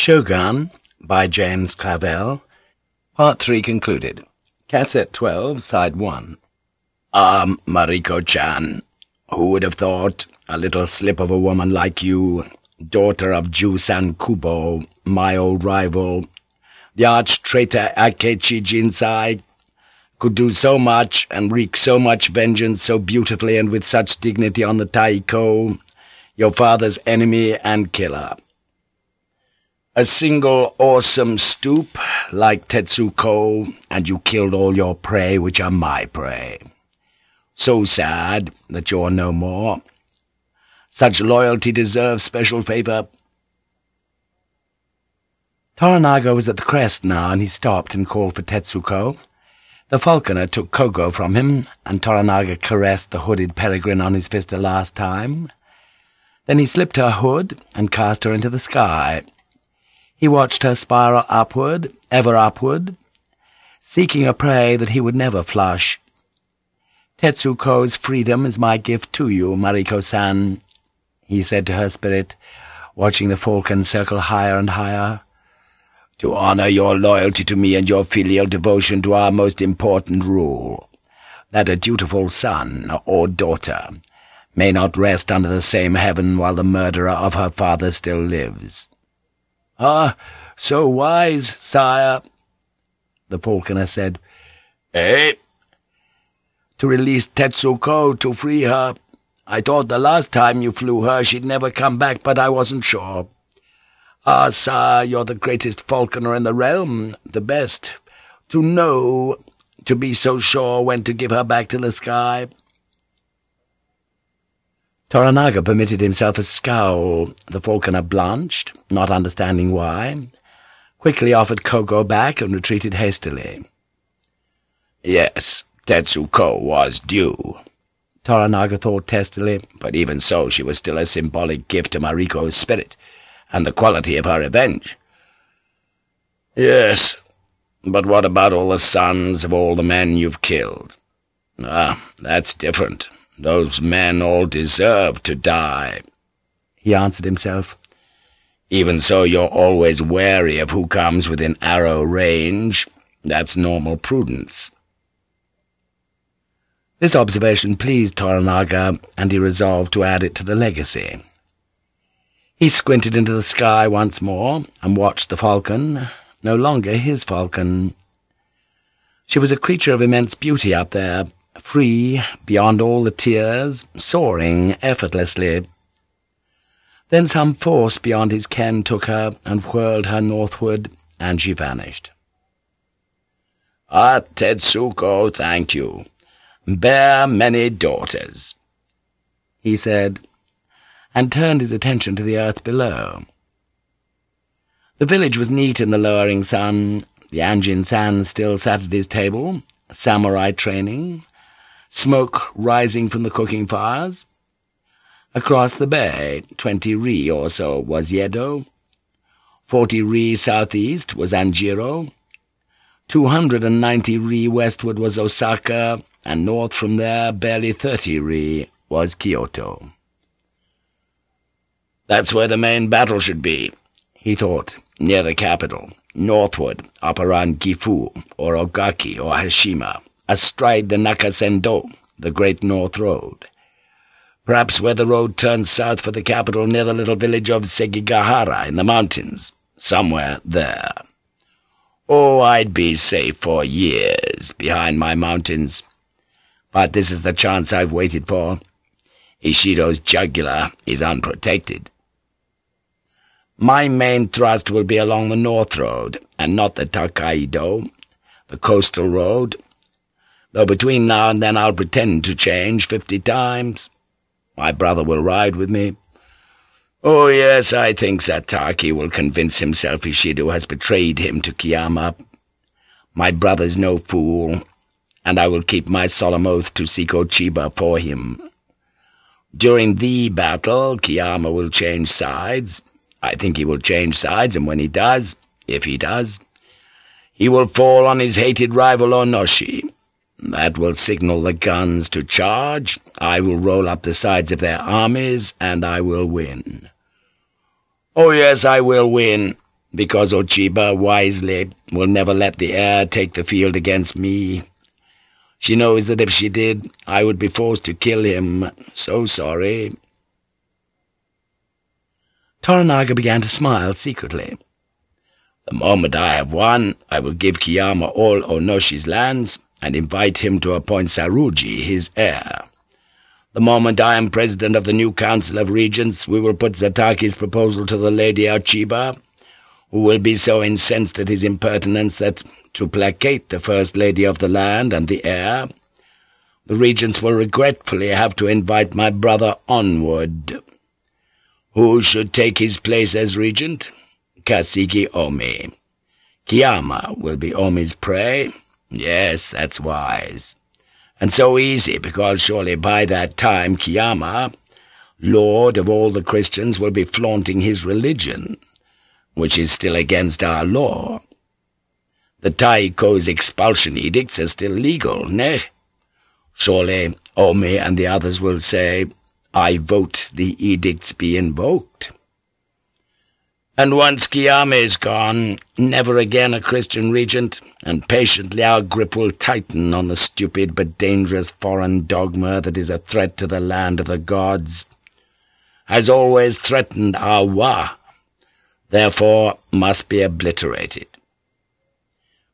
Shogun by James Clavell Part 3 concluded. Cassette 12, Side 1 Ah, Mariko-chan, who would have thought a little slip of a woman like you, daughter of Jusan Kubo, my old rival, the arch-traitor Akechi Jinsai, could do so much and wreak so much vengeance so beautifully and with such dignity on the Taiko, your father's enemy and killer.' A single awesome stoop, like Tetsuko, and you killed all your prey, which are my prey. So sad that you're no more. Such loyalty deserves special favor. Toranaga was at the crest now, and he stopped and called for Tetsuko. The falconer took Kogo from him, and Toranaga caressed the hooded peregrine on his fist a last time. Then he slipped her hood and cast her into the sky. He watched her spiral upward, ever upward, seeking a prey that he would never flush. Tetsuko's freedom is my gift to you, Mariko-san, he said to her spirit, watching the falcon circle higher and higher. To honor your loyalty to me and your filial devotion to our most important rule, that a dutiful son or daughter may not rest under the same heaven while the murderer of her father still lives.' "'Ah, so wise, sire,' the falconer said. "'Eh?' "'To release Tetsuko, to free her. I thought the last time you flew her she'd never come back, but I wasn't sure. Ah, sire, you're the greatest falconer in the realm, the best. To know, to be so sure when to give her back to the sky.' Toranaga permitted himself a scowl. The falconer blanched, not understanding why, quickly offered Kogo back and retreated hastily. Yes, Tetsuko was due, Toranaga thought testily, but even so she was still a symbolic gift to Mariko's spirit, and the quality of her revenge. Yes, but what about all the sons of all the men you've killed? Ah, that's different. Those men all deserve to die, he answered himself. Even so, you're always wary of who comes within arrow range. That's normal prudence. This observation pleased Toranaga, and he resolved to add it to the legacy. He squinted into the sky once more, and watched the falcon, no longer his falcon. She was a creature of immense beauty up there, free, beyond all the tears, soaring effortlessly. Then some force beyond his ken took her and whirled her northward, and she vanished. Ah, Tetsuko, thank you. Bear many daughters, he said, and turned his attention to the earth below. The village was neat in the lowering sun. The Anjin-san still sat at his table, samurai training, smoke rising from the cooking fires. Across the bay, twenty ri or so, was Yedo. Forty ri southeast was Anjiro. Two hundred and ninety ri westward was Osaka, and north from there, barely thirty ri, was Kyoto. That's where the main battle should be, he thought, near the capital, northward, up around Gifu, or Ogaki, or Hashima astride the Nakasendo, the Great North Road. Perhaps where the road turns south for the capital near the little village of Sekigahara in the mountains, somewhere there. Oh, I'd be safe for years behind my mountains. But this is the chance I've waited for. Ishido's jugular is unprotected. My main thrust will be along the North Road, and not the Tokaido, the coastal road, though between now and then I'll pretend to change fifty times. My brother will ride with me. Oh, yes, I think Zataki will convince himself Ishido has betrayed him to Kiyama. My brother's no fool, and I will keep my solemn oath to Siko Chiba for him. During the battle, Kiyama will change sides. I think he will change sides, and when he does, if he does, he will fall on his hated rival Onoshi. That will signal the guns to charge, I will roll up the sides of their armies, and I will win. Oh, yes, I will win, because Ochiba, wisely, will never let the heir take the field against me. She knows that if she did, I would be forced to kill him. So sorry.' Toranaga began to smile secretly. The moment I have won, I will give Kiyama all Onoshi's lands, and invite him to appoint Saruji his heir. The moment I am president of the new Council of Regents, we will put Zataki's proposal to the Lady Ochiba, who will be so incensed at his impertinence that, to placate the First Lady of the land and the heir, the regents will regretfully have to invite my brother Onward. Who should take his place as regent? Kasigi Omi. Kiyama will be Omi's prey. Yes, that's wise. And so easy, because surely by that time Kiyama, lord of all the Christians, will be flaunting his religion, which is still against our law. The Taiko's expulsion edicts are still legal, ne? Surely Omi and the others will say, I vote the edicts be invoked. And once Kiyama is gone, never again a Christian regent, and patiently our grip will tighten on the stupid but dangerous foreign dogma that is a threat to the land of the gods, has always threatened our Wa, therefore must be obliterated.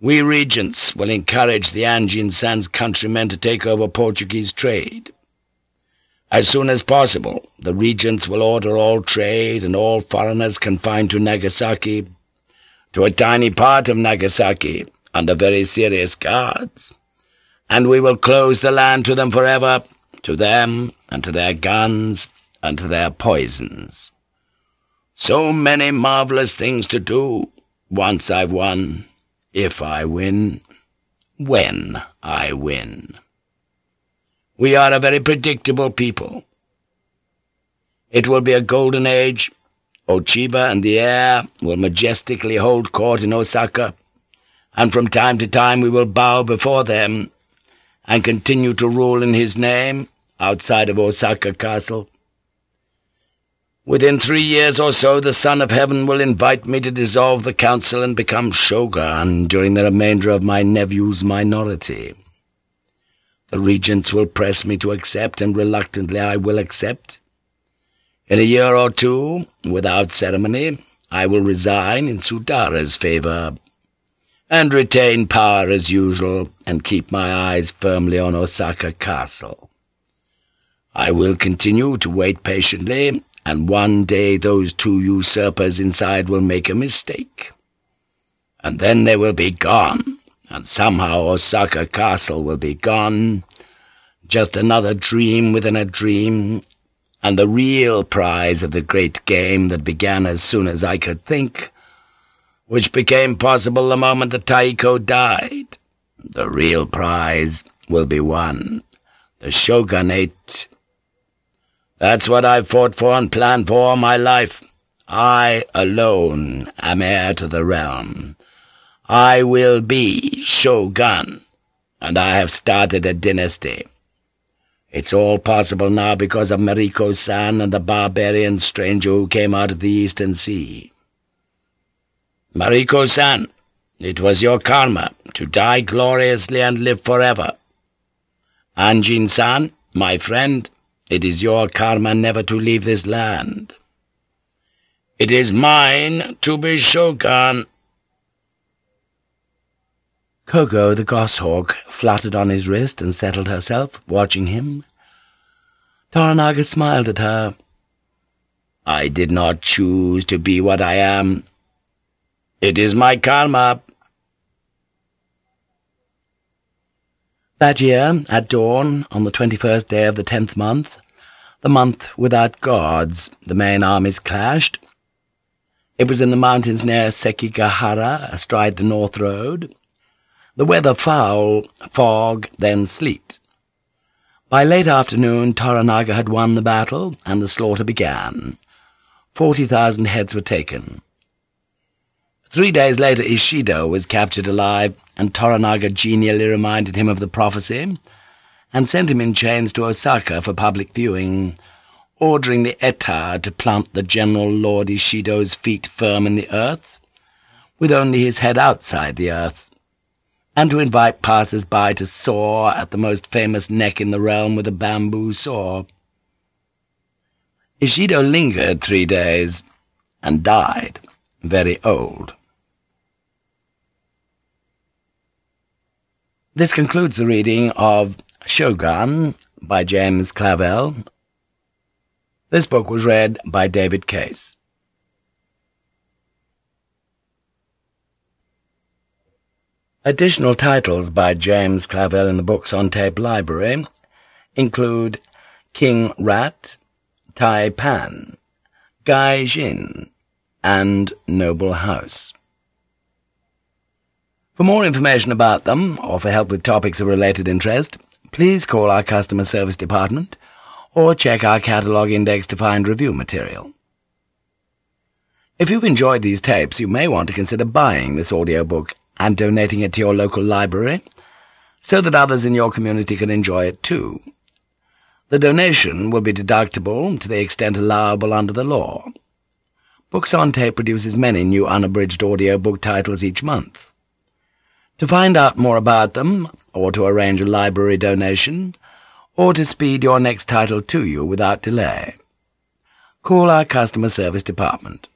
We regents will encourage the Anjin San's countrymen to take over Portuguese trade. As soon as possible, the regents will order all trade and all foreigners confined to Nagasaki, to a tiny part of Nagasaki, under very serious guards, and we will close the land to them forever, to them, and to their guns, and to their poisons. So many marvellous things to do, once I've won, if I win, when I win.' We are a very predictable people. It will be a golden age. Ochiba and the heir will majestically hold court in Osaka, and from time to time we will bow before them and continue to rule in his name outside of Osaka Castle. Within three years or so the Son of Heaven will invite me to dissolve the council and become shogun during the remainder of my nephew's minority.' The regents will press me to accept, and reluctantly I will accept. In a year or two, without ceremony, I will resign in Sudara's favour, and retain power as usual, and keep my eyes firmly on Osaka Castle. I will continue to wait patiently, and one day those two usurpers inside will make a mistake. And then they will be gone and somehow Osaka Castle will be gone, just another dream within a dream, and the real prize of the great game that began as soon as I could think, which became possible the moment the Taiko died. The real prize will be won, the shogunate. That's what I've fought for and planned for all my life. I alone am heir to the realm.' I will be shogun, and I have started a dynasty. It's all possible now because of Mariko-san and the barbarian stranger who came out of the Eastern Sea. Mariko-san, it was your karma to die gloriously and live forever. Anjin-san, my friend, it is your karma never to leave this land. It is mine to be shogun.' Kogo the goshawk fluttered on his wrist and settled herself, watching him. Toranaga smiled at her. I did not choose to be what I am. It is my karma. That year, at dawn, on the twenty-first day of the tenth month, the month without gods, the main armies clashed. It was in the mountains near Sekigahara, astride the north road. The weather foul, fog, then sleet. By late afternoon Toranaga had won the battle, and the slaughter began. Forty thousand heads were taken. Three days later Ishido was captured alive, and Toranaga genially reminded him of the prophecy, and sent him in chains to Osaka for public viewing, ordering the Eta to plant the General Lord Ishido's feet firm in the earth, with only his head outside the earth, and to invite passers-by to saw at the most famous neck in the realm with a bamboo saw. Ishido lingered three days, and died very old. This concludes the reading of Shogun by James Clavell. This book was read by David Case. Additional titles by James Clavell in the Books on Tape library include King Rat, Tai Pan, Gai Jin, and Noble House. For more information about them, or for help with topics of related interest, please call our customer service department, or check our catalog index to find review material. If you've enjoyed these tapes, you may want to consider buying this audiobook and donating it to your local library, so that others in your community can enjoy it too. The donation will be deductible to the extent allowable under the law. Books on Tape produces many new unabridged audiobook titles each month. To find out more about them, or to arrange a library donation, or to speed your next title to you without delay, call our customer service department.